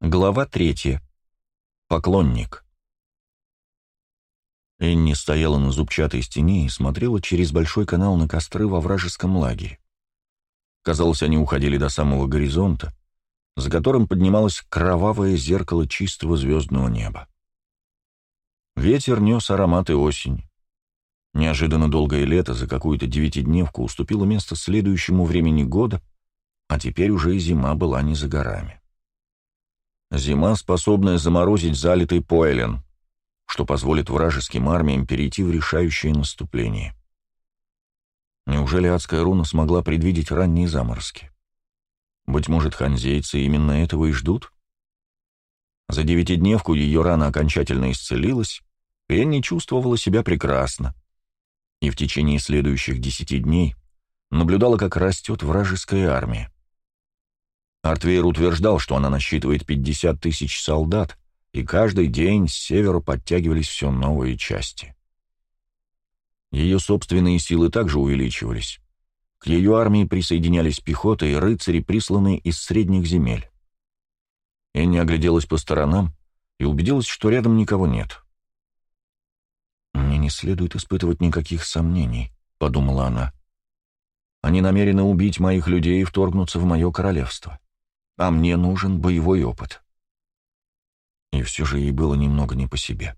Глава третья. Поклонник. Энни стояла на зубчатой стене и смотрела через большой канал на костры во вражеском лагере. Казалось, они уходили до самого горизонта, за которым поднималось кровавое зеркало чистого звездного неба. Ветер нес ароматы осени. Неожиданно долгое лето за какую-то девятидневку уступило место следующему времени года, а теперь уже и зима была не за горами. Зима, способная заморозить залитый Поэлен, что позволит вражеским армиям перейти в решающее наступление. Неужели адская руна смогла предвидеть ранние заморозки? Быть может, ханзейцы именно этого и ждут? За девятидневку ее рана окончательно исцелилась, и Энни чувствовала себя прекрасно. И в течение следующих десяти дней наблюдала, как растет вражеская армия. Артвейр утверждал, что она насчитывает 50 тысяч солдат, и каждый день с севера подтягивались все новые части. Ее собственные силы также увеличивались. К ее армии присоединялись пехота и рыцари, присланные из средних земель. Энни огляделась по сторонам и убедилась, что рядом никого нет. «Мне не следует испытывать никаких сомнений», — подумала она. «Они намерены убить моих людей и вторгнуться в мое королевство а мне нужен боевой опыт. И все же ей было немного не по себе.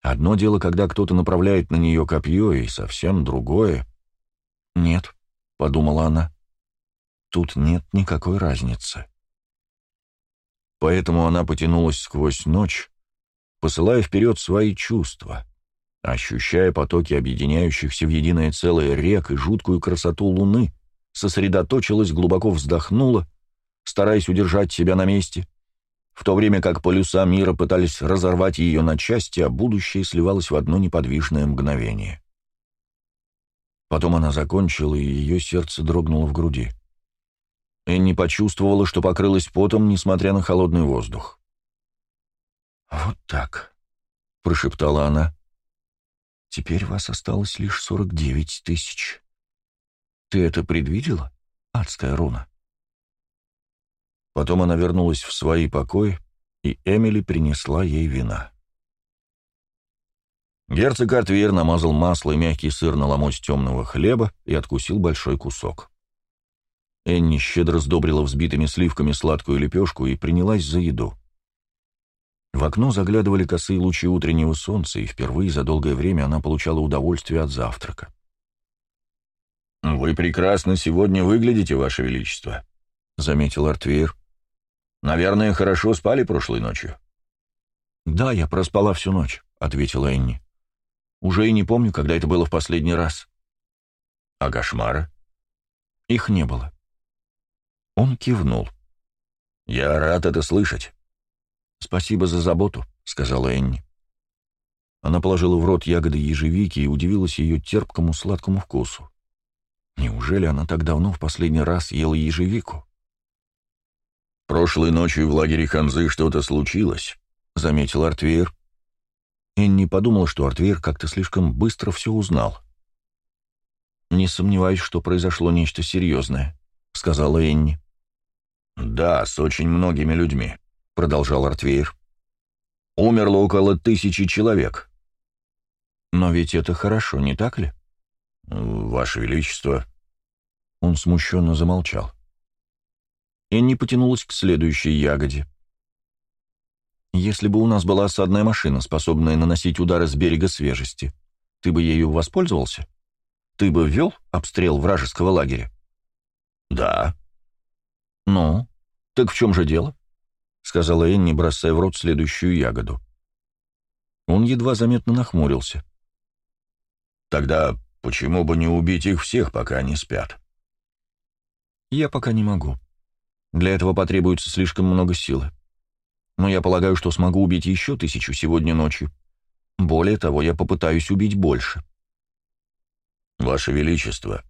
Одно дело, когда кто-то направляет на нее копье, и совсем другое. «Нет», — подумала она, — «тут нет никакой разницы». Поэтому она потянулась сквозь ночь, посылая вперед свои чувства, ощущая потоки объединяющихся в единое целое рек и жуткую красоту луны, сосредоточилась, глубоко вздохнула — стараясь удержать себя на месте, в то время как полюса мира пытались разорвать ее на части, а будущее сливалось в одно неподвижное мгновение. Потом она закончила, и ее сердце дрогнуло в груди. Энни почувствовала, что покрылась потом, несмотря на холодный воздух. «Вот так», — прошептала она. «Теперь вас осталось лишь сорок девять тысяч. Ты это предвидела, адская руна?» Потом она вернулась в свои покои, и Эмили принесла ей вина. Герцог Артвейр намазал масло и мягкий сыр на ломоть темного хлеба и откусил большой кусок. Энни щедро сдобрила взбитыми сливками сладкую лепешку и принялась за еду. В окно заглядывали косые лучи утреннего солнца, и впервые за долгое время она получала удовольствие от завтрака. «Вы прекрасно сегодня выглядите, Ваше Величество», — заметил Артвейр. Наверное, хорошо спали прошлой ночью?» «Да, я проспала всю ночь», — ответила Энни. «Уже и не помню, когда это было в последний раз». «А кошмары?» «Их не было». Он кивнул. «Я рад это слышать». «Спасибо за заботу», — сказала Энни. Она положила в рот ягоды ежевики и удивилась ее терпкому сладкому вкусу. Неужели она так давно в последний раз ела ежевику? «Прошлой ночью в лагере Ханзы что-то случилось», — заметил Артвейр. Энни подумал, что Артвейр как-то слишком быстро все узнал. «Не сомневаюсь, что произошло нечто серьезное», — сказала Энни. «Да, с очень многими людьми», — продолжал Артвейр. «Умерло около тысячи человек». «Но ведь это хорошо, не так ли?» «Ваше Величество...» Он смущенно замолчал. Энни потянулась к следующей ягоде. «Если бы у нас была осадная машина, способная наносить удары с берега свежести, ты бы ею воспользовался? Ты бы вел обстрел вражеского лагеря?» «Да». «Ну, так в чем же дело?» — сказала Энни, бросая в рот следующую ягоду. Он едва заметно нахмурился. «Тогда почему бы не убить их всех, пока они спят?» «Я пока не могу», для этого потребуется слишком много силы. Но я полагаю, что смогу убить еще тысячу сегодня ночью. Более того, я попытаюсь убить больше. Ваше Величество,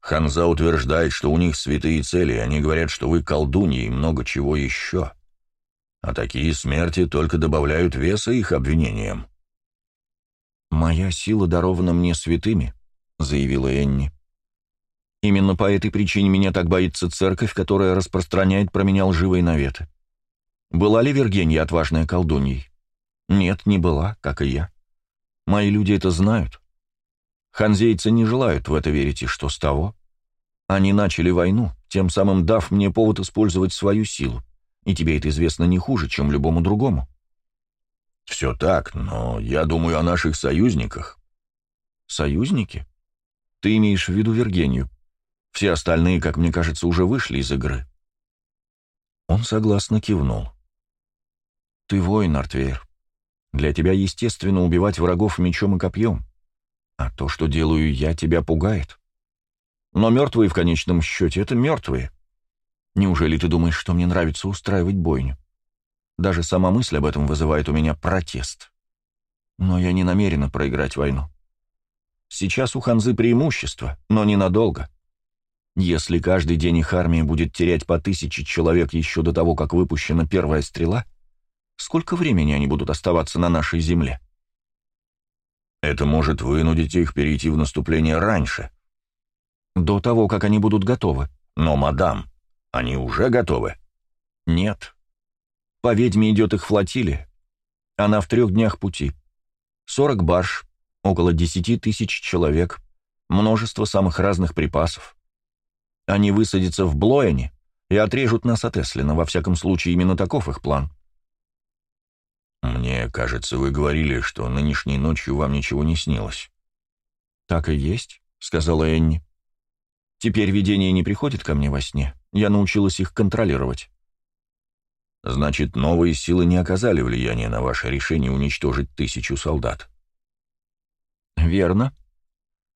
Ханза утверждает, что у них святые цели, они говорят, что вы колдуньи и много чего еще. А такие смерти только добавляют веса их обвинениям. «Моя сила дарована мне святыми», — заявила Энни. Именно по этой причине меня так боится церковь, которая распространяет про меня лживые наветы. Была ли Вергения отважная колдуньей? Нет, не была, как и я. Мои люди это знают. Ханзейцы не желают в это верить, и что с того? Они начали войну, тем самым дав мне повод использовать свою силу, и тебе это известно не хуже, чем любому другому. Все так, но я думаю о наших союзниках. Союзники? Ты имеешь в виду Вергению. Все остальные, как мне кажется, уже вышли из игры. Он согласно кивнул. Ты воин, Артвейр. Для тебя естественно убивать врагов мечом и копьем. А то, что делаю я, тебя пугает. Но мертвые в конечном счете — это мертвые. Неужели ты думаешь, что мне нравится устраивать бойню? Даже сама мысль об этом вызывает у меня протест. Но я не намерена проиграть войну. Сейчас у Ханзы преимущество, но ненадолго. Если каждый день их армия будет терять по тысяче человек еще до того, как выпущена первая стрела, сколько времени они будут оставаться на нашей земле? Это может вынудить их перейти в наступление раньше, до того, как они будут готовы. Но, мадам, они уже готовы? Нет. По ведьме идет их флотилия. Она в трех днях пути. Сорок барж, около десяти тысяч человек, множество самых разных припасов. Они высадятся в Блоэне и отрежут нас от Эслина, во всяком случае, именно таков их план. «Мне кажется, вы говорили, что нынешней ночью вам ничего не снилось». «Так и есть», — сказала Энни. Теперь видение не приходит ко мне во сне. Я научилась их контролировать. Значит, новые силы не оказали влияния на ваше решение уничтожить тысячу солдат. Верно, —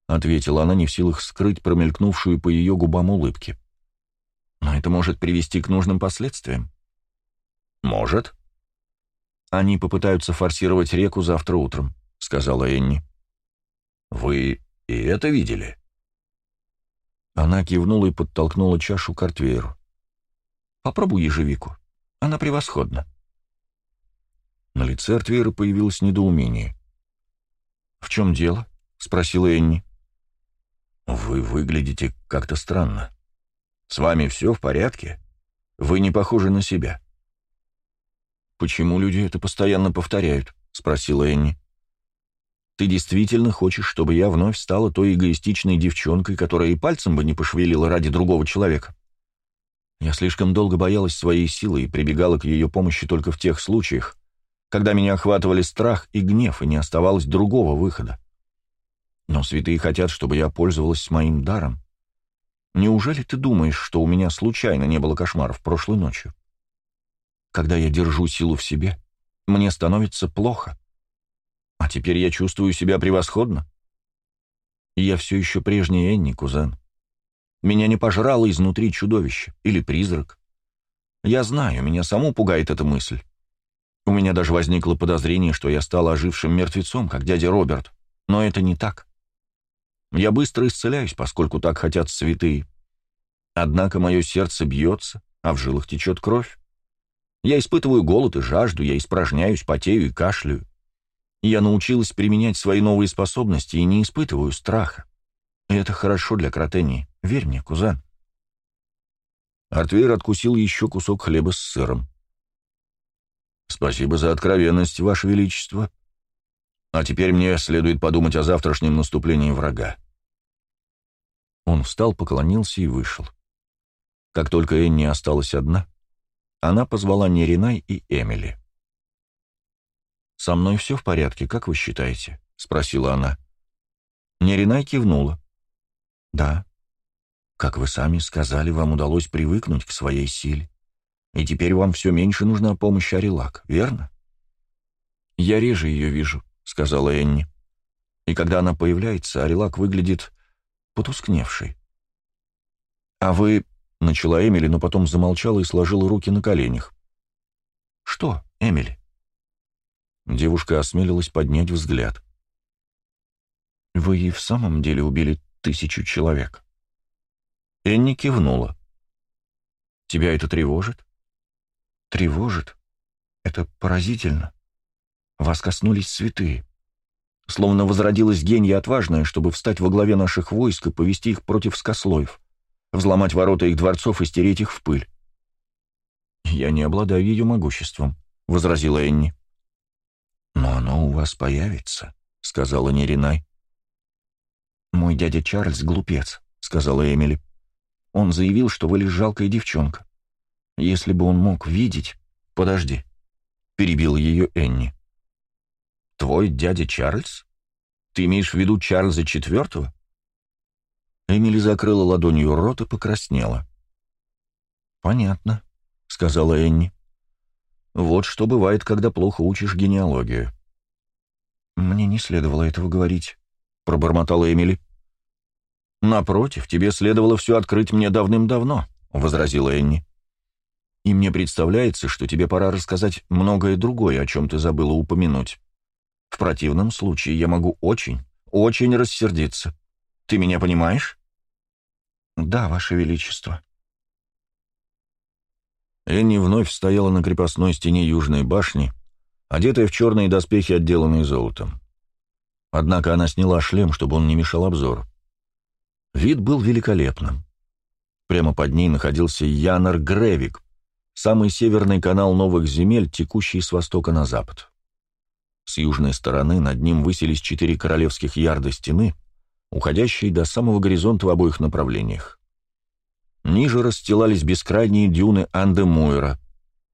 ответила она, не в силах скрыть промелькнувшую по ее губам улыбки. Но это может привести к нужным последствиям. Может. Они попытаются форсировать реку завтра утром, — сказала Энни. Вы и это видели? — она кивнула и подтолкнула чашу к Артвейру. «Попробуй ежевику. Она превосходна». На лице Артвейра появилось недоумение. «В чем дело?» — спросила Энни. «Вы выглядите как-то странно. С вами все в порядке? Вы не похожи на себя». «Почему люди это постоянно повторяют?» — спросила Энни. Ты действительно хочешь, чтобы я вновь стала той эгоистичной девчонкой, которая и пальцем бы не пошевелила ради другого человека? Я слишком долго боялась своей силы и прибегала к ее помощи только в тех случаях, когда меня охватывали страх и гнев, и не оставалось другого выхода. Но святые хотят, чтобы я пользовалась моим даром. Неужели ты думаешь, что у меня случайно не было кошмаров прошлой ночью? Когда я держу силу в себе, мне становится плохо. А теперь я чувствую себя превосходно. И я все еще прежний Энни, кузен. Меня не пожрало изнутри чудовище или призрак. Я знаю, меня саму пугает эта мысль. У меня даже возникло подозрение, что я стал ожившим мертвецом, как дядя Роберт. Но это не так. Я быстро исцеляюсь, поскольку так хотят святые. Однако мое сердце бьется, а в жилах течет кровь. Я испытываю голод и жажду, я испражняюсь, потею и кашляю. Я научилась применять свои новые способности и не испытываю страха. И это хорошо для кротении. Верь мне, кузен. Артвейр откусил еще кусок хлеба с сыром. «Спасибо за откровенность, Ваше Величество. А теперь мне следует подумать о завтрашнем наступлении врага». Он встал, поклонился и вышел. Как только Энни осталась одна, она позвала Неринай и Эмили. «Со мной все в порядке, как вы считаете?» — спросила она. Неринай кивнула. «Да. Как вы сами сказали, вам удалось привыкнуть к своей силе. И теперь вам все меньше нужна помощь Арилак, верно?» «Я реже ее вижу», — сказала Энни. «И когда она появляется, Арилак выглядит потускневшей». «А вы...» — начала Эмили, но потом замолчала и сложила руки на коленях. «Что, Эмили?» Девушка осмелилась поднять взгляд. «Вы и в самом деле убили тысячу человек?» Энни кивнула. «Тебя это тревожит?» «Тревожит? Это поразительно. Вас коснулись святые. Словно возродилась гения отважная, чтобы встать во главе наших войск и повести их против скослоев, взломать ворота их дворцов и стереть их в пыль. «Я не обладаю ее могуществом», — возразила Энни. «Но оно у вас появится», — сказала Неринай. «Мой дядя Чарльз — глупец», — сказала Эмили. «Он заявил, что вы лишь жалкая девчонка. Если бы он мог видеть...» «Подожди», — перебил ее Энни. «Твой дядя Чарльз? Ты имеешь в виду Чарльза Четвертого?» Эмили закрыла ладонью рот и покраснела. «Понятно», — сказала Энни. «Вот что бывает, когда плохо учишь генеалогию». «Мне не следовало этого говорить», — пробормотала Эмили. «Напротив, тебе следовало все открыть мне давным-давно», — возразила Энни. «И мне представляется, что тебе пора рассказать многое другое, о чем ты забыла упомянуть. В противном случае я могу очень, очень рассердиться. Ты меня понимаешь?» «Да, Ваше Величество», Энни вновь стояла на крепостной стене Южной башни, одетая в черные доспехи, отделанные золотом. Однако она сняла шлем, чтобы он не мешал обзору. Вид был великолепным. Прямо под ней находился Янар Гревик, самый северный канал новых земель, текущий с востока на запад. С южной стороны над ним высились четыре королевских ярда стены, уходящие до самого горизонта в обоих направлениях. Ниже расстилались бескрайние дюны Андемуэра,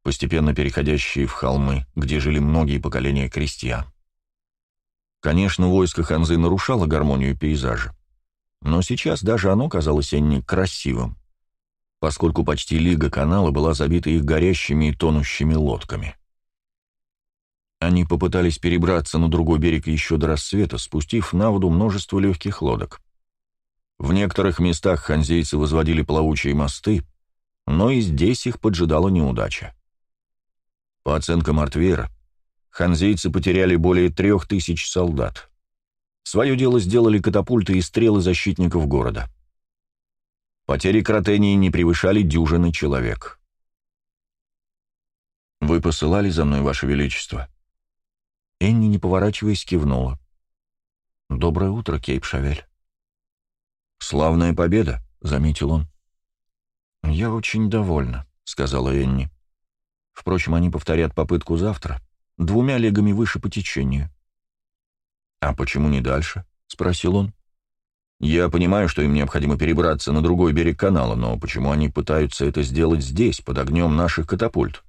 постепенно переходящие в холмы, где жили многие поколения крестьян. Конечно, войско Ханзы нарушало гармонию пейзажа, но сейчас даже оно казалось Энни красивым, поскольку почти лига канала была забита их горящими и тонущими лодками. Они попытались перебраться на другой берег еще до рассвета, спустив на воду множество легких лодок. В некоторых местах ханзейцы возводили плавучие мосты, но и здесь их поджидала неудача. По оценкам Артвера, ханзейцы потеряли более трех тысяч солдат. Свое дело сделали катапульты и стрелы защитников города. Потери Кротении не превышали дюжины человек. «Вы посылали за мной, Ваше Величество?» Энни, не поворачиваясь, кивнула. «Доброе утро, Кейп Шавель». «Славная победа», — заметил он. «Я очень довольна», — сказала Энни. «Впрочем, они повторят попытку завтра, двумя легами выше по течению». «А почему не дальше?» — спросил он. «Я понимаю, что им необходимо перебраться на другой берег канала, но почему они пытаются это сделать здесь, под огнем наших катапульт?»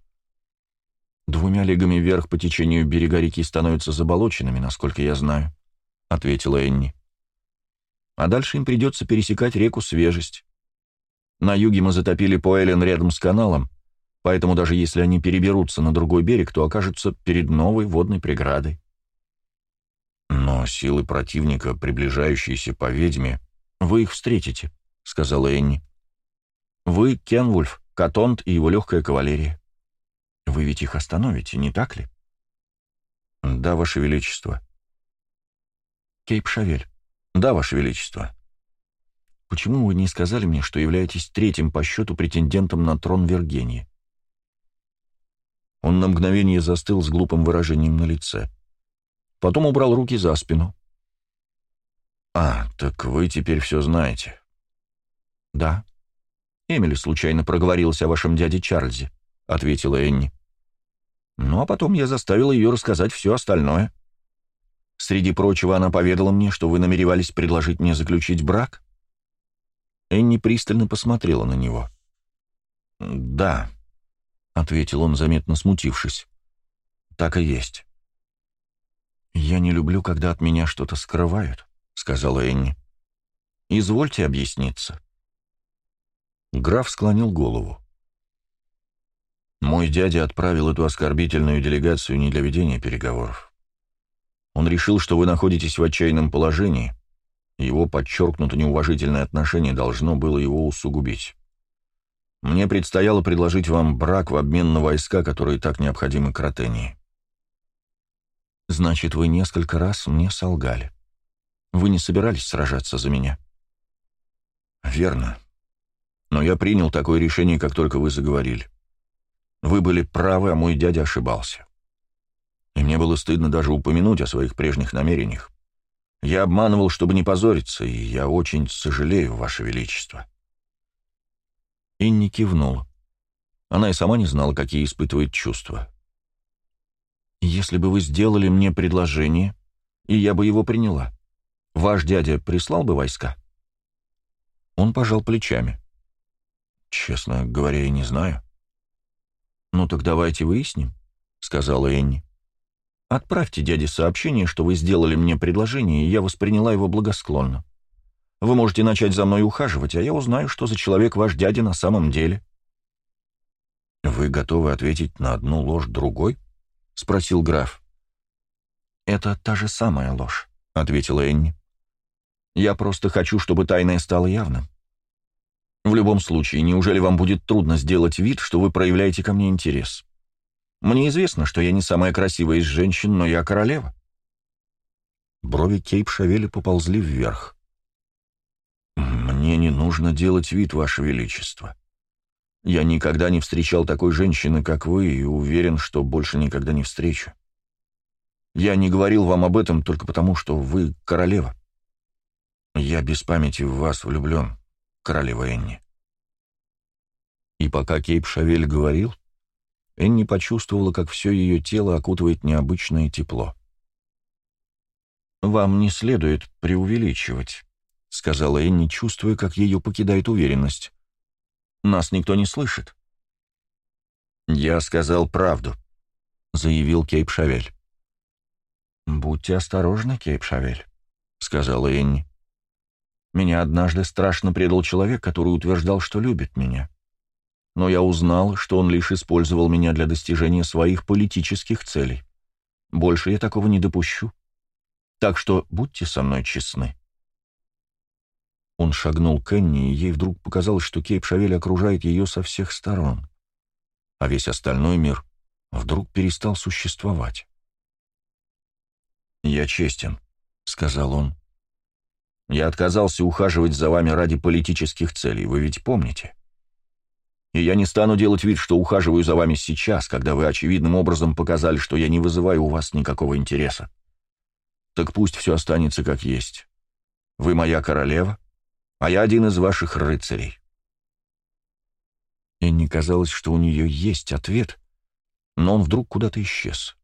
«Двумя легами вверх по течению берега реки становятся заболоченными, насколько я знаю», — ответила Энни а дальше им придется пересекать реку Свежесть. На юге мы затопили Поэлен рядом с каналом, поэтому даже если они переберутся на другой берег, то окажутся перед новой водной преградой. «Но силы противника, приближающиеся по ведьме, вы их встретите», — сказала Энни. «Вы, Кенвульф, Катонт и его легкая кавалерия. Вы ведь их остановите, не так ли?» «Да, Ваше Величество». «Кейп Шавель, «Да, Ваше Величество». «Почему вы не сказали мне, что являетесь третьим по счету претендентом на трон Вергении?» Он на мгновение застыл с глупым выражением на лице. Потом убрал руки за спину. «А, так вы теперь все знаете». «Да». «Эмили случайно проговорилась о вашем дяде Чарльзе», — ответила Энни. «Ну, а потом я заставила ее рассказать все остальное». Среди прочего, она поведала мне, что вы намеревались предложить мне заключить брак?» Энни пристально посмотрела на него. «Да», — ответил он, заметно смутившись. «Так и есть». «Я не люблю, когда от меня что-то скрывают», — сказала Энни. «Извольте объясниться». Граф склонил голову. «Мой дядя отправил эту оскорбительную делегацию не для ведения переговоров. Он решил, что вы находитесь в отчаянном положении. Его подчеркнуто неуважительное отношение должно было его усугубить. Мне предстояло предложить вам брак в обмен на войска, которые так необходимы Кротении. Значит, вы несколько раз мне солгали. Вы не собирались сражаться за меня? Верно. Но я принял такое решение, как только вы заговорили. Вы были правы, а мой дядя ошибался и мне было стыдно даже упомянуть о своих прежних намерениях. Я обманывал, чтобы не позориться, и я очень сожалею, Ваше Величество». Инни кивнул. Она и сама не знала, какие испытывает чувства. «Если бы вы сделали мне предложение, и я бы его приняла, ваш дядя прислал бы войска?» Он пожал плечами. «Честно говоря, я не знаю». «Ну так давайте выясним», — сказала Энни. «Отправьте дяде сообщение, что вы сделали мне предложение, и я восприняла его благосклонно. Вы можете начать за мной ухаживать, а я узнаю, что за человек ваш дядя на самом деле». «Вы готовы ответить на одну ложь другой?» — спросил граф. «Это та же самая ложь», — ответила Энни. «Я просто хочу, чтобы тайное стало явным. В любом случае, неужели вам будет трудно сделать вид, что вы проявляете ко мне интерес? Мне известно, что я не самая красивая из женщин, но я королева». Брови Кейп Шавеля поползли вверх. «Мне не нужно делать вид, Ваше Величество. Я никогда не встречал такой женщины, как вы, и уверен, что больше никогда не встречу. Я не говорил вам об этом только потому, что вы королева. Я без памяти в вас влюблен, королева Энни. И пока Кейп Шавель говорил, Энни почувствовала, как все ее тело окутывает необычное тепло. «Вам не следует преувеличивать», — сказала Энни, чувствуя, как ее покидает уверенность. Нас никто не слышит». «Я сказал правду», — заявил Кейп Шавель. «Будьте осторожны, Кейп Шавель», — сказала Энни. «Меня однажды страшно предал человек, который утверждал, что любит меня. Но я узнал, что он лишь использовал меня для достижения своих политических целей. Больше я такого не допущу. Так что будьте со мной честны». Он шагнул к Энни, и ей вдруг показалось, что Кейп Шавель окружает ее со всех сторон, а весь остальной мир вдруг перестал существовать. «Я честен», — сказал он. «Я отказался ухаживать за вами ради политических целей, вы ведь помните? И я не стану делать вид, что ухаживаю за вами сейчас, когда вы очевидным образом показали, что я не вызываю у вас никакого интереса. Так пусть все останется как есть. Вы моя королева, а я один из ваших рыцарей». Энни казалось, что у нее есть ответ, но он вдруг куда-то исчез.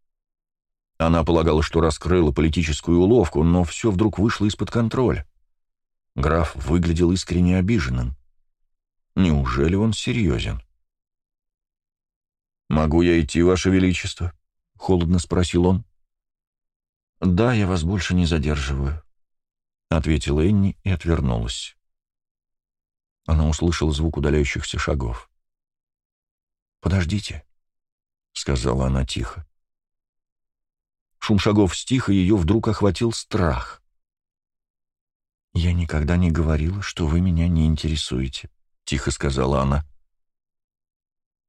Она полагала, что раскрыла политическую уловку, но все вдруг вышло из-под контроля. Граф выглядел искренне обиженным. Неужели он серьезен? «Могу я идти, Ваше Величество?» — холодно спросил он. «Да, я вас больше не задерживаю», — ответила Энни и отвернулась. Она услышала звук удаляющихся шагов. «Подождите», — сказала она тихо. Шум шагов стих, и ее вдруг охватил страх. «Я никогда не говорила, что вы меня не интересуете», — тихо сказала она.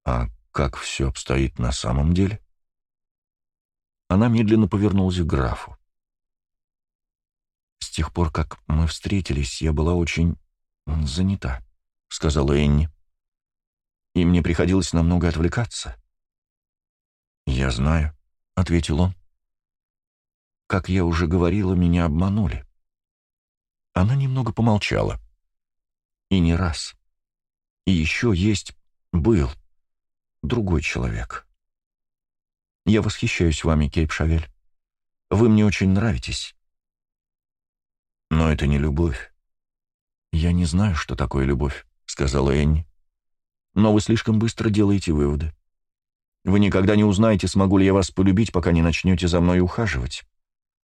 «А как все обстоит на самом деле?» Она медленно повернулась к графу. «С тех пор, как мы встретились, я была очень занята. — сказала Энни. «И мне приходилось намного отвлекаться». «Я знаю», — ответил он. «Как я уже говорила, меня обманули». Она немного помолчала. «И не раз. И еще есть... был. Другой человек. Я восхищаюсь вами, Кейп Шавель. Вы мне очень нравитесь». «Но это не любовь. Я не знаю, что такое любовь сказала Энни. «Но вы слишком быстро делаете выводы. Вы никогда не узнаете, смогу ли я вас полюбить, пока не начнете за мной ухаживать.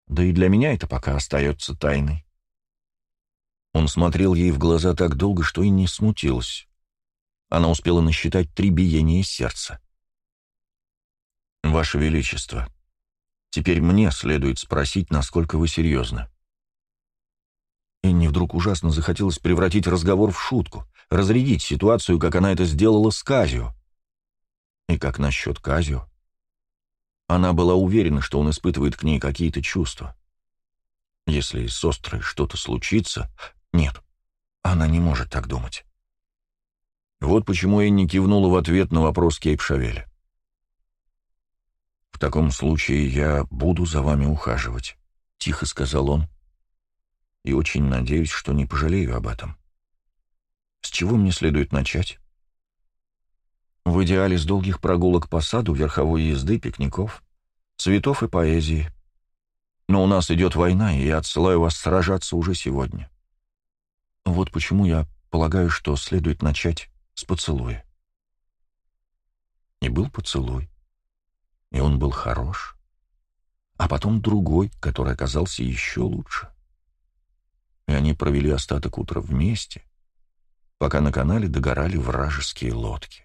Да и для меня это пока остается тайной». Он смотрел ей в глаза так долго, что и не смутилась. Она успела насчитать три биения сердца. «Ваше Величество, теперь мне следует спросить, насколько вы серьезны». Энни вдруг ужасно захотелось превратить разговор в шутку разрядить ситуацию, как она это сделала с Казио. И как насчет Казио? Она была уверена, что он испытывает к ней какие-то чувства. Если с Острой что-то случится... Нет, она не может так думать. Вот почему Энни кивнула в ответ на вопрос Кейп Шавеля. «В таком случае я буду за вами ухаживать», — тихо сказал он. «И очень надеюсь, что не пожалею об этом». С чего мне следует начать? В идеале с долгих прогулок по саду, верховой езды, пикников, цветов и поэзии. Но у нас идет война, и я отсылаю вас сражаться уже сегодня. Вот почему я полагаю, что следует начать с поцелуя. И был поцелуй, и он был хорош, а потом другой, который оказался еще лучше. И они провели остаток утра вместе, пока на канале догорали вражеские лодки.